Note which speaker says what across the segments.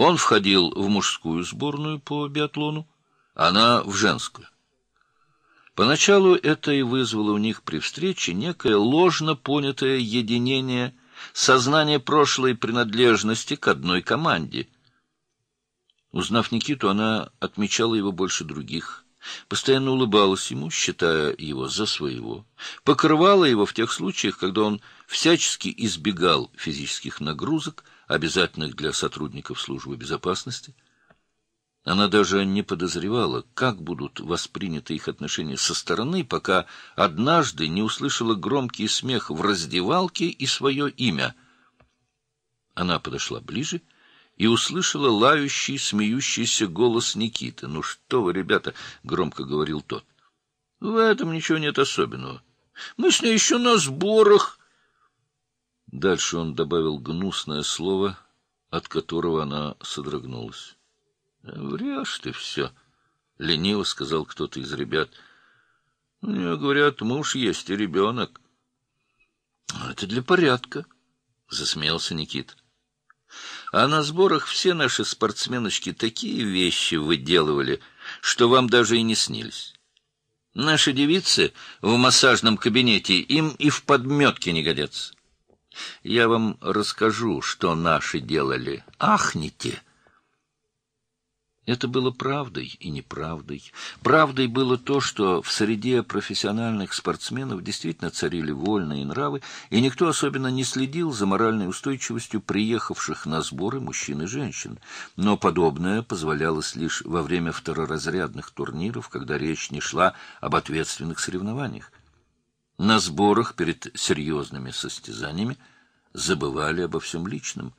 Speaker 1: Он входил в мужскую сборную по биатлону, она в женскую. Поначалу это и вызвало у них при встрече некое ложно понятое единение, сознание прошлой принадлежности к одной команде. Узнав Никиту, она отмечала его больше других, постоянно улыбалась ему, считая его за своего, покрывала его в тех случаях, когда он всячески избегал физических нагрузок, обязательных для сотрудников службы безопасности. Она даже не подозревала, как будут восприняты их отношения со стороны, пока однажды не услышала громкий смех в раздевалке и свое имя. Она подошла ближе и услышала лающий, смеющийся голос Никиты. «Ну что вы, ребята!» — громко говорил тот. «В этом ничего нет особенного. Мы с ней еще на сборах!» Дальше он добавил гнусное слово, от которого она содрогнулась. — Врешь ты все, — лениво сказал кто-то из ребят. — У нее, говорят, муж есть и ребенок. — Это для порядка, — засмеялся Никит. А на сборах все наши спортсменочки такие вещи выделывали, что вам даже и не снились. Наши девицы в массажном кабинете им и в подметке не годятся. Я вам расскажу, что наши делали. Ахните! Это было правдой и неправдой. Правдой было то, что в среде профессиональных спортсменов действительно царили вольные нравы, и никто особенно не следил за моральной устойчивостью приехавших на сборы мужчин и женщин. Но подобное позволялось лишь во время второразрядных турниров, когда речь не шла об ответственных соревнованиях. На сборах перед серьезными состязаниями забывали обо всем личном.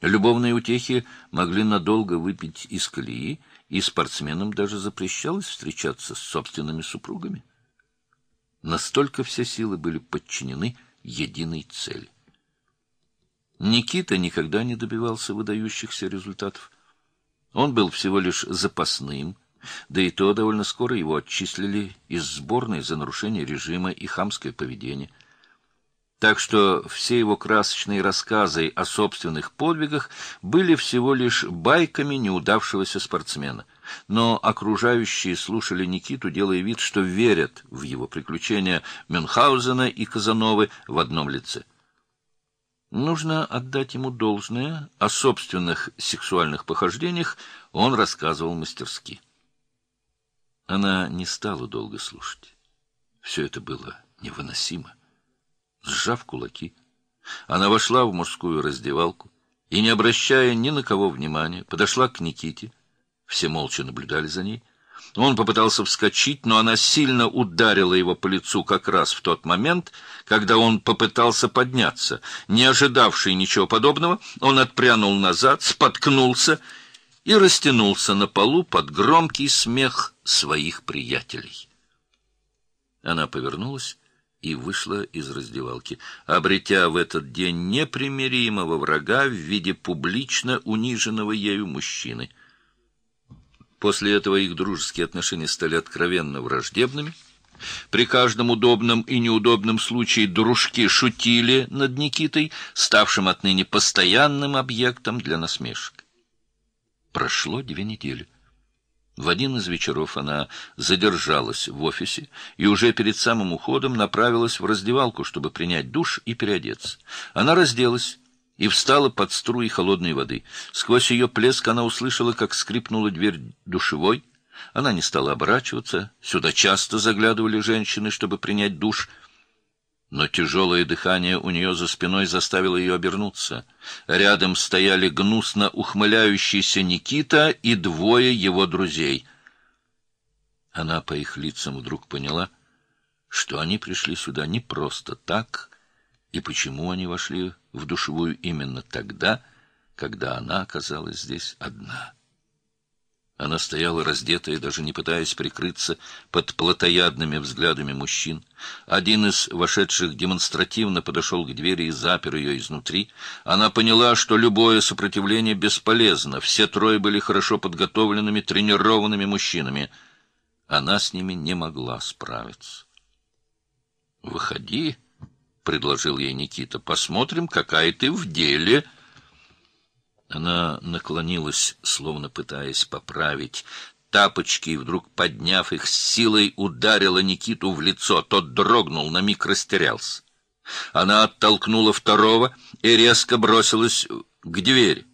Speaker 1: Любовные утехи могли надолго выпить из колеи, и спортсменам даже запрещалось встречаться с собственными супругами. Настолько все силы были подчинены единой цели. Никита никогда не добивался выдающихся результатов. Он был всего лишь запасным, да и то довольно скоро его отчислили из сборной за нарушение режима и хамское поведение – так что все его красочные рассказы о собственных подвигах были всего лишь байками неудавшегося спортсмена. Но окружающие слушали Никиту, делая вид, что верят в его приключения Мюнхгаузена и Казановы в одном лице. Нужно отдать ему должное, о собственных сексуальных похождениях он рассказывал мастерски. Она не стала долго слушать. Все это было невыносимо сжав кулаки. Она вошла в мужскую раздевалку и, не обращая ни на кого внимания, подошла к Никите. Все молча наблюдали за ней. Он попытался вскочить, но она сильно ударила его по лицу как раз в тот момент, когда он попытался подняться. Не ожидавший ничего подобного, он отпрянул назад, споткнулся и растянулся на полу под громкий смех своих приятелей. Она повернулась и вышла из раздевалки, обретя в этот день непримиримого врага в виде публично униженного ею мужчины. После этого их дружеские отношения стали откровенно враждебными. При каждом удобном и неудобном случае дружки шутили над Никитой, ставшим отныне постоянным объектом для насмешек. Прошло две недели. В один из вечеров она задержалась в офисе и уже перед самым уходом направилась в раздевалку, чтобы принять душ и переодеться. Она разделась и встала под струи холодной воды. Сквозь ее плеск она услышала, как скрипнула дверь душевой. Она не стала оборачиваться. Сюда часто заглядывали женщины, чтобы принять душ — но тяжелое дыхание у нее за спиной заставило ее обернуться. Рядом стояли гнусно ухмыляющийся Никита и двое его друзей. Она по их лицам вдруг поняла, что они пришли сюда не просто так, и почему они вошли в душевую именно тогда, когда она оказалась здесь одна. Она стояла раздетая, даже не пытаясь прикрыться под плотоядными взглядами мужчин. Один из вошедших демонстративно подошел к двери и запер ее изнутри. Она поняла, что любое сопротивление бесполезно. Все трое были хорошо подготовленными, тренированными мужчинами. Она с ними не могла справиться. «Выходи», — предложил ей Никита, — «посмотрим, какая ты в деле». Она наклонилась, словно пытаясь поправить тапочки, и вдруг, подняв их с силой, ударила Никиту в лицо. Тот дрогнул, на миг растерялся. Она оттолкнула второго и резко бросилась к двери.